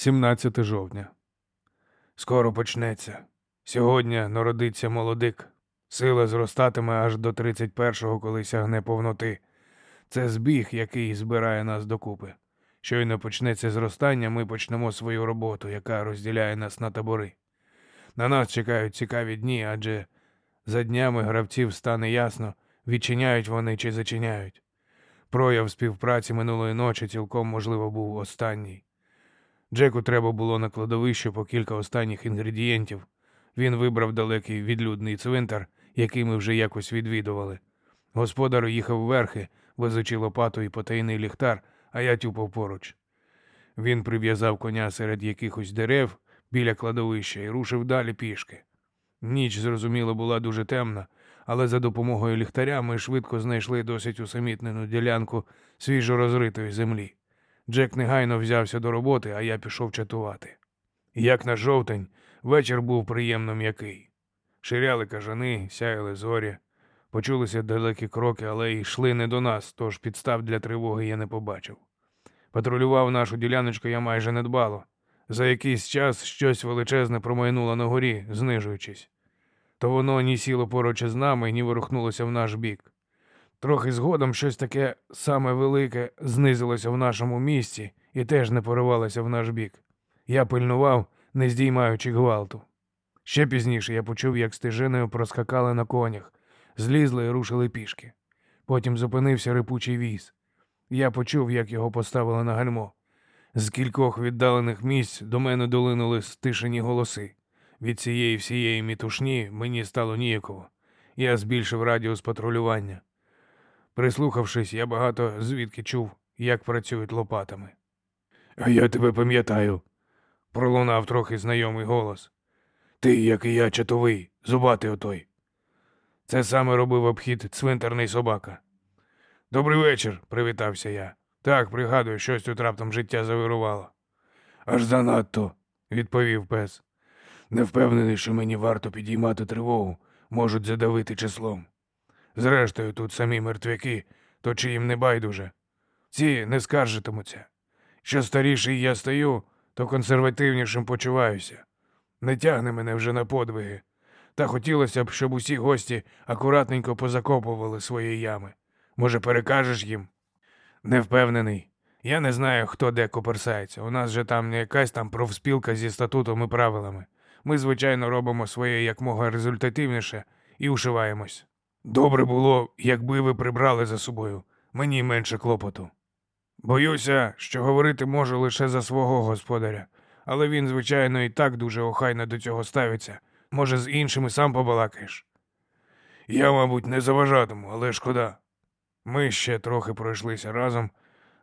17 жовтня. Скоро почнеться. Сьогодні народиться молодик. Сила зростатиме аж до 31-го, коли сягне повноти. Це збіг, який збирає нас докупи. Щойно почнеться зростання, ми почнемо свою роботу, яка розділяє нас на табори. На нас чекають цікаві дні, адже за днями гравців стане ясно, відчиняють вони чи зачиняють. Прояв співпраці минулої ночі цілком можливо був останній. Джеку треба було на кладовище по кілька останніх інгредієнтів. Він вибрав далекий відлюдний цвинтар, який ми вже якось відвідували. Господар їхав верхи, везучи лопату і потайний ліхтар, а я тюпав поруч. Він прив'язав коня серед якихось дерев біля кладовища і рушив далі пішки. Ніч, зрозуміло, була дуже темна, але за допомогою ліхтаря ми швидко знайшли досить усамітнену ділянку свіжо розритої землі. Джек негайно взявся до роботи, а я пішов чатувати. Як на жовтень, вечір був приємно м'який. Ширяли кажани, сяяли зорі. Почулися далекі кроки, але йшли не до нас, тож підстав для тривоги я не побачив. Патрулював нашу діляночку я майже недбало. За якийсь час щось величезне промайнуло на горі, знижуючись. То воно ні сіло поруч із нами, ні ворухнулося в наш бік. Трохи згодом щось таке саме велике знизилося в нашому місці і теж не поривалося в наш бік. Я пильнував, не здіймаючи гвалту. Ще пізніше я почув, як стежиною проскакали на конях, злізли і рушили пішки. Потім зупинився рипучий віз. Я почув, як його поставили на гальмо. З кількох віддалених місць до мене долинули стишені голоси. Від цієї всієї мітушні мені стало ніяково. Я збільшив радіус патрулювання. Прислухавшись, я багато звідки чув, як працюють лопатами. А я тебе пам'ятаю, пролунав трохи знайомий голос. Ти, як і я, чатовий, зубатий отой. Це саме робив обхід цвинтарний собака. Добрий вечір, привітався я. Так, пригадую, щось тут раптом життя завирувало. Аж занадто, відповів пес. Не впевнений, що мені варто підіймати тривогу, можуть задавити числом. Зрештою, тут самі мертвяки, то чи їм не байдуже. Ці не скаржитимуться. Що старіший я стаю, то консервативнішим почуваюся. Не тягне мене вже на подвиги. Та хотілося б, щоб усі гості акуратненько позакопували свої ями. Може, перекажеш їм? Не впевнений. Я не знаю, хто де коперсається. У нас же там не якась там профспілка зі статутом і правилами. Ми, звичайно, робимо своє якмога результативніше і ушиваємось. Добре було, якби ви прибрали за собою, мені менше клопоту. Боюся, що говорити можу лише за свого господаря, але він, звичайно, і так дуже охайно до цього ставиться. Може, з іншими сам побалакаєш. Я, мабуть, не заважатиму, але шкода. Ми ще трохи пройшлися разом.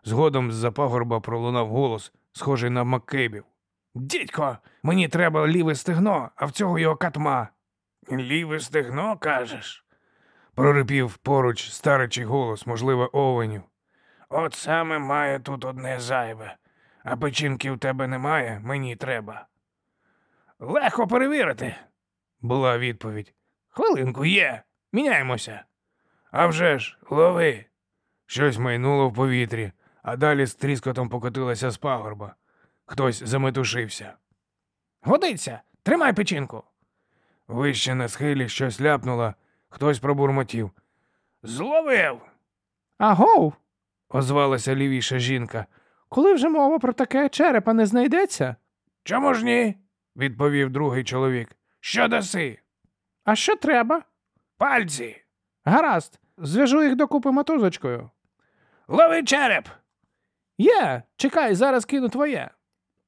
Згодом з-за пагорба пролунав голос, схожий на Маккейбів. Дідько, мені треба ліве стегно, а в цього його катма. Ліве стегно, кажеш? Прорипів поруч старичий голос, можливо, овенів. От саме має тут одне зайве, а печінки в тебе немає, мені треба. Легко перевірити, була відповідь. Хвилинку є, міняємося. «А вже ж, лови. Щось майнуло в повітрі, а далі з тріскотом покотилася з пагорба. Хтось заметушився. Годиться, тримай печінку. Вище на схилі щось ляпнуло, хтось пробурмотів. Зловив. Агов, озвалася лівіша жінка. коли вже мова про таке черепа не знайдеться? Чому ж ні? відповів другий чоловік. Що даси? А що треба? Пальці. Гаразд, зв'яжу їх докупи мотузочкою. Лови череп. Є, чекай, зараз кину твоє.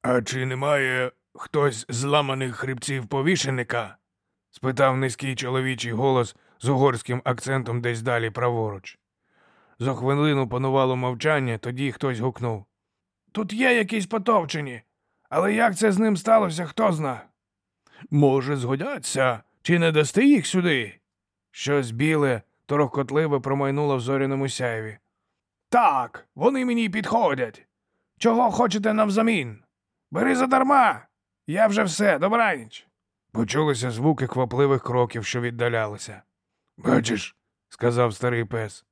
А чи немає хтось з ламаних хребців повішеника? спитав низький чоловічий голос з угорським акцентом десь далі праворуч. За хвилину панувало мовчання, тоді хтось гукнув. Тут є якісь потовчені, але як це з ним сталося, хто зна? Може, згодяться, чи не дасти їх сюди? Щось біле, торохкотливе промайнуло в зоряному сяєві. Так, вони мені підходять. Чого хочете навзамін? Бери задарма. Я вже все, добраніч. Почулися звуки квапливих кроків, що віддалялися. Бачиш, сказав старий пес,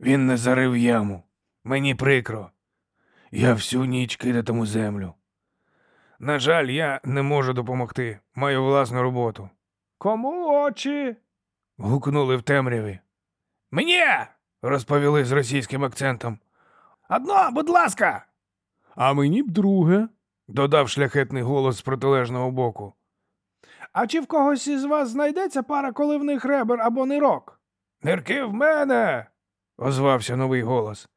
він не зарив яму. Мені прикро. Я всю ніч кидатиму землю. На жаль, я не можу допомогти. Маю власну роботу. Кому очі? Гукнули в темряві. Мені. розповіли з російським акцентом. Одно, будь ласка. А мені б друге. додав шляхетний голос з протилежного боку. А чи в когось із вас знайдеться пара коливних ребер або нирок? Нирки в мене. озвався новий голос.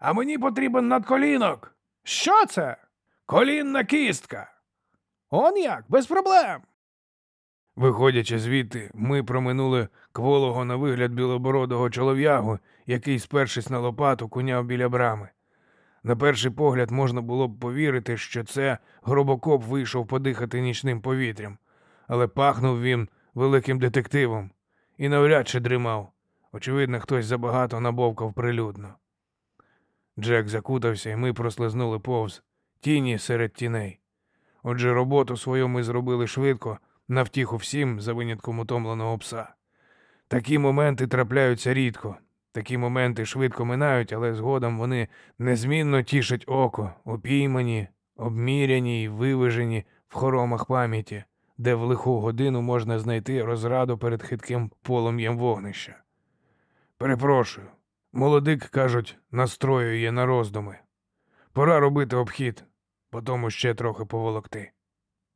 А мені потрібен надколінок. Що це? Колінна кістка. Он як, без проблем. Виходячи звідти, ми проминули кволого на вигляд білобородого чолов'ягу, який, спершись на лопату, куняв біля брами. На перший погляд можна було б повірити, що це гробокоп вийшов подихати нічним повітрям, але пахнув він великим детективом і навряд чи дрімав. Очевидно, хтось забагато набовкав прилюдно. Джек закутався, і ми прослизнули повз тіні серед тіней. Отже, роботу свою ми зробили швидко, на втіху всім за винятком утомленого пса. Такі моменти трапляються рідко. Такі моменти швидко минають, але згодом вони незмінно тішать око, опіймані, обміряні й виважені в хоромах пам'яті, де в лиху годину можна знайти розраду перед хитким полум'ям вогнища. Перепрошую, молодик, кажуть, настроює на роздуми. Пора робити обхід, потому ще трохи поволокти.